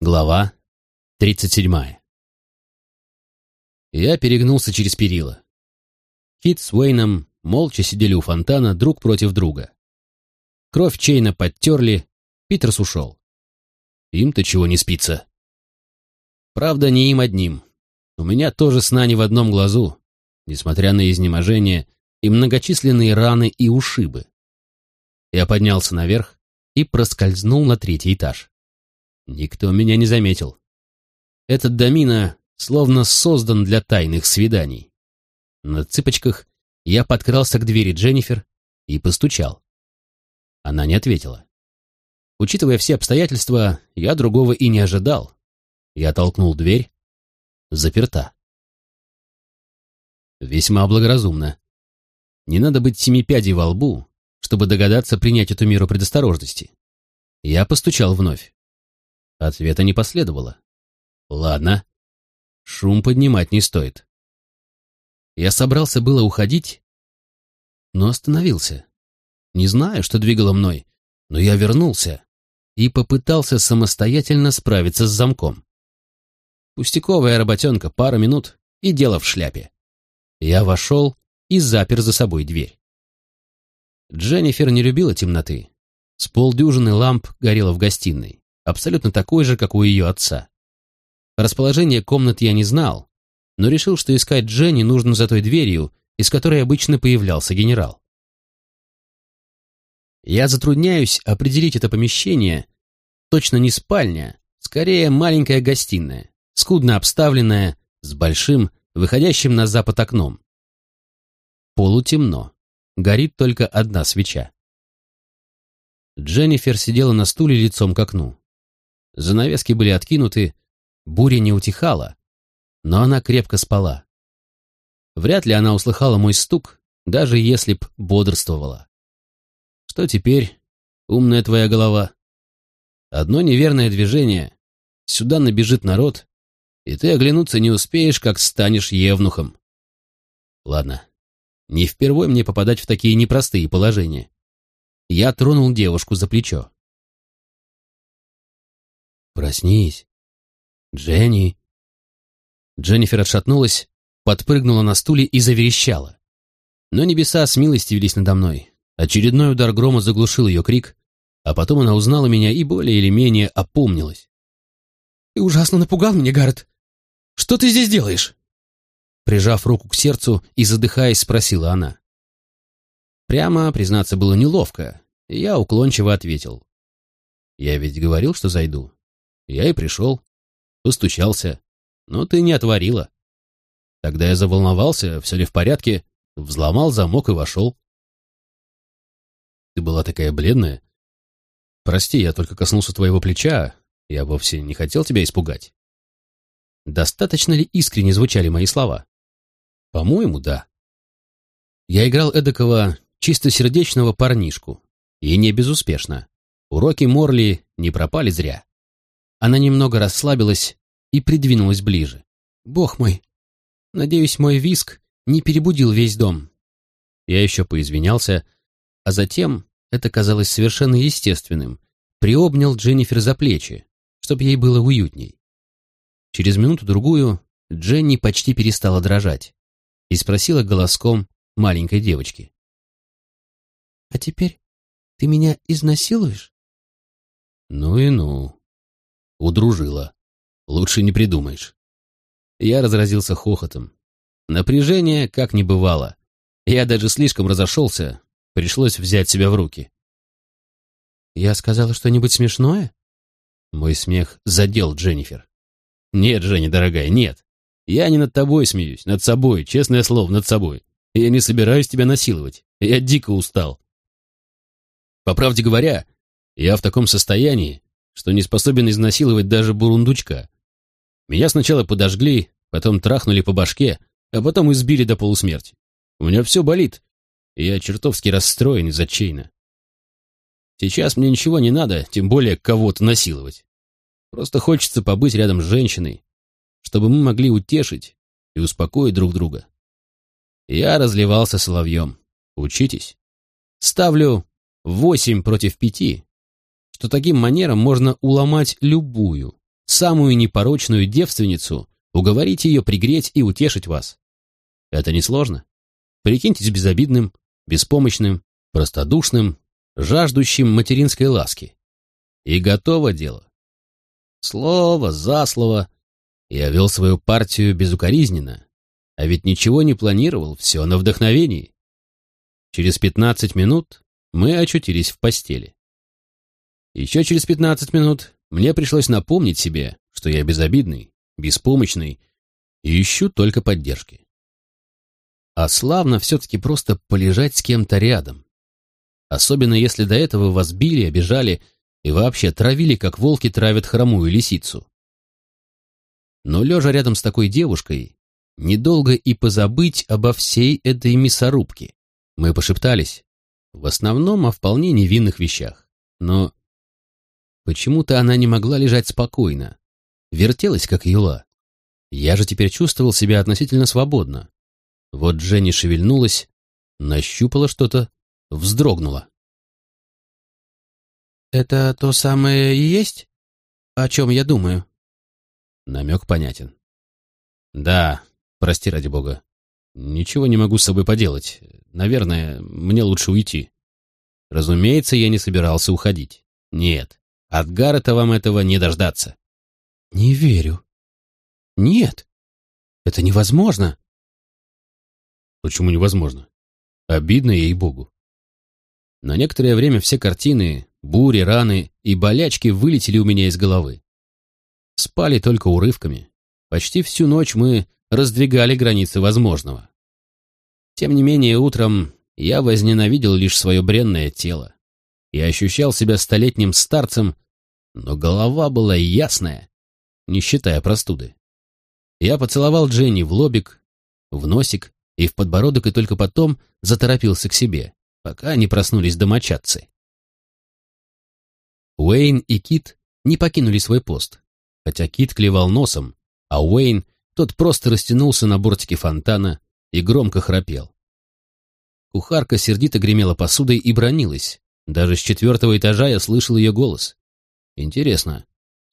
Глава 37. Я перегнулся через перила. Кит с Уэйном молча сидели у фонтана друг против друга. Кровь Чейна подтерли, Питерс ушел. Им-то чего не спится. Правда, не им одним. У меня тоже сна не в одном глазу, несмотря на изнеможение и многочисленные раны и ушибы. Я поднялся наверх и проскользнул на третий этаж. Никто меня не заметил. Этот домина словно создан для тайных свиданий. На цыпочках я подкрался к двери Дженнифер и постучал. Она не ответила. Учитывая все обстоятельства, я другого и не ожидал. Я толкнул дверь. Заперта. Весьма благоразумно. Не надо быть семипядей во лбу, чтобы догадаться принять эту меру предосторожности. Я постучал вновь. Ответа не последовало. Ладно, шум поднимать не стоит. Я собрался было уходить, но остановился. Не знаю, что двигало мной, но я вернулся и попытался самостоятельно справиться с замком. Пустяковая работенка, пара минут, и дело в шляпе. Я вошел и запер за собой дверь. Дженнифер не любила темноты. С полдюжины ламп горело в гостиной абсолютно такой же, как у ее отца. Расположение комнат я не знал, но решил, что искать Дженни нужно за той дверью, из которой обычно появлялся генерал. Я затрудняюсь определить это помещение. Точно не спальня, скорее маленькая гостиная, скудно обставленная, с большим, выходящим на запад окном. Полутемно. Горит только одна свеча. Дженнифер сидела на стуле лицом к окну. Занавески были откинуты, буря не утихала, но она крепко спала. Вряд ли она услыхала мой стук, даже если б бодрствовала. Что теперь, умная твоя голова? Одно неверное движение, сюда набежит народ, и ты оглянуться не успеешь, как станешь евнухом. Ладно, не впервой мне попадать в такие непростые положения. Я тронул девушку за плечо. «Проснись! Дженни!» Дженнифер отшатнулась, подпрыгнула на стуле и заверещала. Но небеса смилостивились надо мной. Очередной удар грома заглушил ее крик, а потом она узнала меня и более или менее опомнилась. «Ты ужасно напугал меня, Гаррет! Что ты здесь делаешь?» Прижав руку к сердцу и задыхаясь, спросила она. Прямо, признаться, было неловко, и я уклончиво ответил. «Я ведь говорил, что зайду. Я и пришел. Постучался. Но ты не отворила. Тогда я заволновался, все ли в порядке, взломал замок и вошел. Ты была такая бледная. Прости, я только коснулся твоего плеча. Я вовсе не хотел тебя испугать. Достаточно ли искренне звучали мои слова? По-моему, да. Я играл эдакого чистосердечного парнишку. И не безуспешно. Уроки Морли не пропали зря. Она немного расслабилась и придвинулась ближе. «Бог мой! Надеюсь, мой виск не перебудил весь дом». Я еще поизвинялся, а затем, это казалось совершенно естественным, приобнял Дженнифер за плечи, чтобы ей было уютней. Через минуту-другую Дженни почти перестала дрожать и спросила голоском маленькой девочки. «А теперь ты меня изнасилуешь?» «Ну и ну», Удружила. Лучше не придумаешь. Я разразился хохотом. Напряжение как не бывало. Я даже слишком разошелся. Пришлось взять себя в руки. «Я сказала что-нибудь смешное?» Мой смех задел Дженнифер. «Нет, Женя, дорогая, нет. Я не над тобой смеюсь, над собой, честное слово, над собой. Я не собираюсь тебя насиловать. Я дико устал. По правде говоря, я в таком состоянии, что не способен изнасиловать даже бурундучка. Меня сначала подожгли, потом трахнули по башке, а потом избили до полусмерти. У меня все болит, и я чертовски расстроен из-за Чейна. Сейчас мне ничего не надо, тем более кого-то насиловать. Просто хочется побыть рядом с женщиной, чтобы мы могли утешить и успокоить друг друга. Я разливался соловьем. Учитесь. Ставлю восемь против пяти, что таким манером можно уломать любую, самую непорочную девственницу, уговорить ее пригреть и утешить вас. Это несложно. Прикиньтесь безобидным, беспомощным, простодушным, жаждущим материнской ласки. И готово дело. Слово за слово я вел свою партию безукоризненно, а ведь ничего не планировал, все на вдохновении. Через пятнадцать минут мы очутились в постели. Еще через пятнадцать минут мне пришлось напомнить себе, что я безобидный, беспомощный и ищу только поддержки. А славно все-таки просто полежать с кем-то рядом. Особенно если до этого вас били, обижали и вообще травили, как волки травят хромую лисицу. Но лежа рядом с такой девушкой, недолго и позабыть обо всей этой мясорубке. Мы пошептались, в основном о вполне невинных вещах. Но почему-то она не могла лежать спокойно, вертелась, как юла. Я же теперь чувствовал себя относительно свободно. Вот Дженни шевельнулась, нащупала что-то, вздрогнула. «Это то самое и есть, о чем я думаю?» Намек понятен. «Да, прости ради бога. Ничего не могу с собой поделать. Наверное, мне лучше уйти». Разумеется, я не собирался уходить. Нет, от Гаррета вам этого не дождаться. «Не верю». «Нет, это невозможно». «Почему невозможно? Обидно ей-богу». На некоторое время все картины, бури, раны и болячки вылетели у меня из головы. Спали только урывками. Почти всю ночь мы раздвигали границы возможного. Тем не менее, утром я возненавидел лишь свое бренное тело. Я ощущал себя столетним старцем, но голова была ясная, не считая простуды. Я поцеловал Дженни в лобик, в носик и в подбородок, и только потом заторопился к себе, пока не проснулись домочадцы. Уэйн и Кит не покинули свой пост, хотя Кит клевал носом, а Уэйн, тот просто растянулся на бортике фонтана и громко храпел. Кухарка сердито гремела посудой и бронилась. Даже с четвертого этажа я слышал ее голос. Интересно,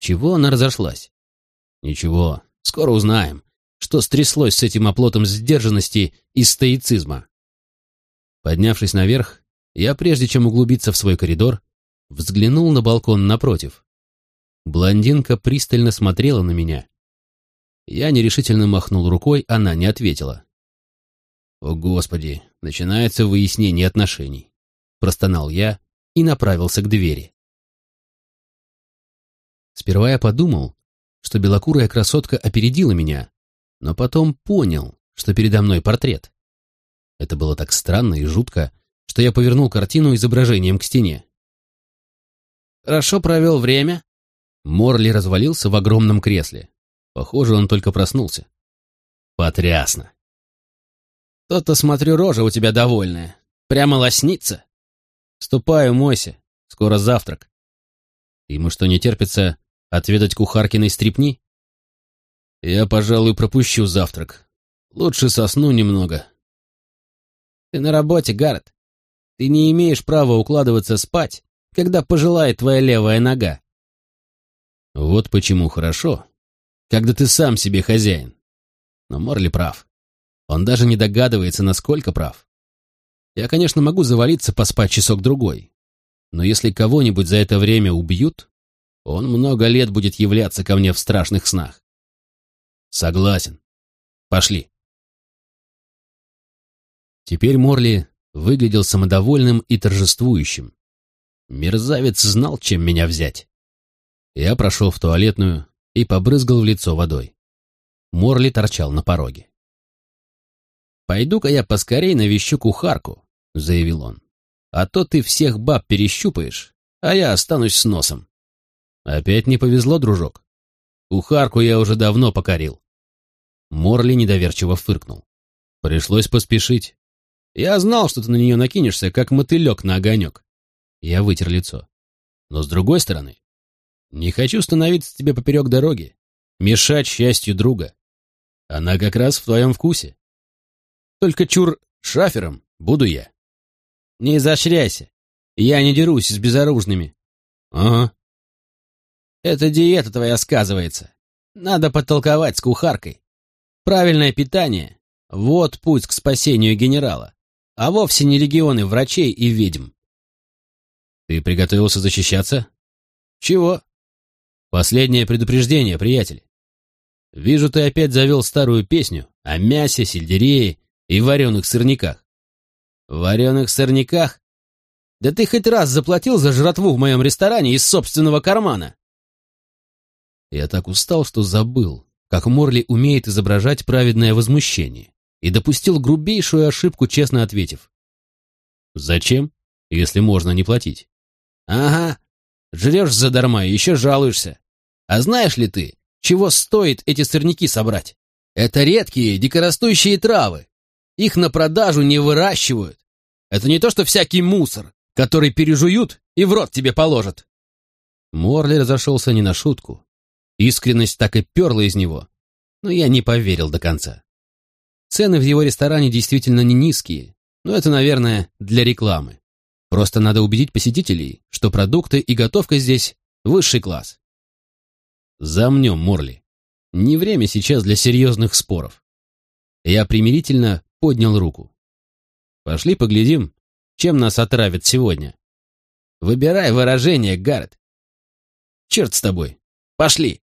чего она разошлась? Ничего, скоро узнаем, что стряслось с этим оплотом сдержанности и стоицизма. Поднявшись наверх, я, прежде чем углубиться в свой коридор, взглянул на балкон напротив. Блондинка пристально смотрела на меня. Я нерешительно махнул рукой, она не ответила. «О, Господи, начинается выяснение отношений», — простонал я и направился к двери. Сперва я подумал, что белокурая красотка опередила меня, но потом понял, что передо мной портрет. Это было так странно и жутко, что я повернул картину изображением к стене. «Хорошо провел время?» Морли развалился в огромном кресле. Похоже, он только проснулся. «Потрясно!» «То-то, смотрю, рожа у тебя довольная. Прямо лоснится. Ступай, умойся. Скоро завтрак». Ему что, не терпится Отведать кухаркиной стрипни? Я, пожалуй, пропущу завтрак. Лучше сосну немного. Ты на работе, Гаррет. Ты не имеешь права укладываться спать, когда пожелает твоя левая нога. Вот почему хорошо, когда ты сам себе хозяин. Но Морли прав. Он даже не догадывается, насколько прав. Я, конечно, могу завалиться поспать часок-другой. Но если кого-нибудь за это время убьют, он много лет будет являться ко мне в страшных снах. Согласен. Пошли. Теперь Морли выглядел самодовольным и торжествующим. Мерзавец знал, чем меня взять. Я прошел в туалетную и побрызгал в лицо водой. Морли торчал на пороге. «Пойду-ка я поскорей навещу кухарку», — заявил он. «А то ты всех баб перещупаешь, а я останусь с носом». Опять не повезло, дружок. Кухарку я уже давно покорил. Морли недоверчиво фыркнул. Пришлось поспешить. Я знал, что ты на нее накинешься, как мотылек на огонек. Я вытер лицо. Но с другой стороны, не хочу становиться тебе поперек дороги, мешать счастью друга. Она как раз в твоем вкусе. Только чур шафером буду я. Не изощряйся. Я не дерусь с безоружными. Ага, Это диета твоя сказывается. Надо подтолковать с кухаркой. Правильное питание — вот путь к спасению генерала, а вовсе не легионы врачей и ведьм. Ты приготовился защищаться? Чего? Последнее предупреждение, приятель. Вижу, ты опять завел старую песню о мясе, сельдерее и вареных сырниках. Вареных сырниках? Да ты хоть раз заплатил за жратву в моем ресторане из собственного кармана? Я так устал, что забыл, как Морли умеет изображать праведное возмущение, и допустил грубейшую ошибку, честно ответив. Зачем, если можно не платить? Ага, жрешь задарма и еще жалуешься. А знаешь ли ты, чего стоит эти сырники собрать? Это редкие, дикорастущие травы. Их на продажу не выращивают. Это не то, что всякий мусор, который пережуют и в рот тебе положат. Морли разошелся не на шутку. Искренность так и перла из него, но я не поверил до конца. Цены в его ресторане действительно не низкие, но это, наверное, для рекламы. Просто надо убедить посетителей, что продукты и готовка здесь высший класс. Замнем, Морли. Не время сейчас для серьезных споров. Я примирительно поднял руку. Пошли поглядим, чем нас отравят сегодня. Выбирай выражение, Гаррет. Черт с тобой. Пошли.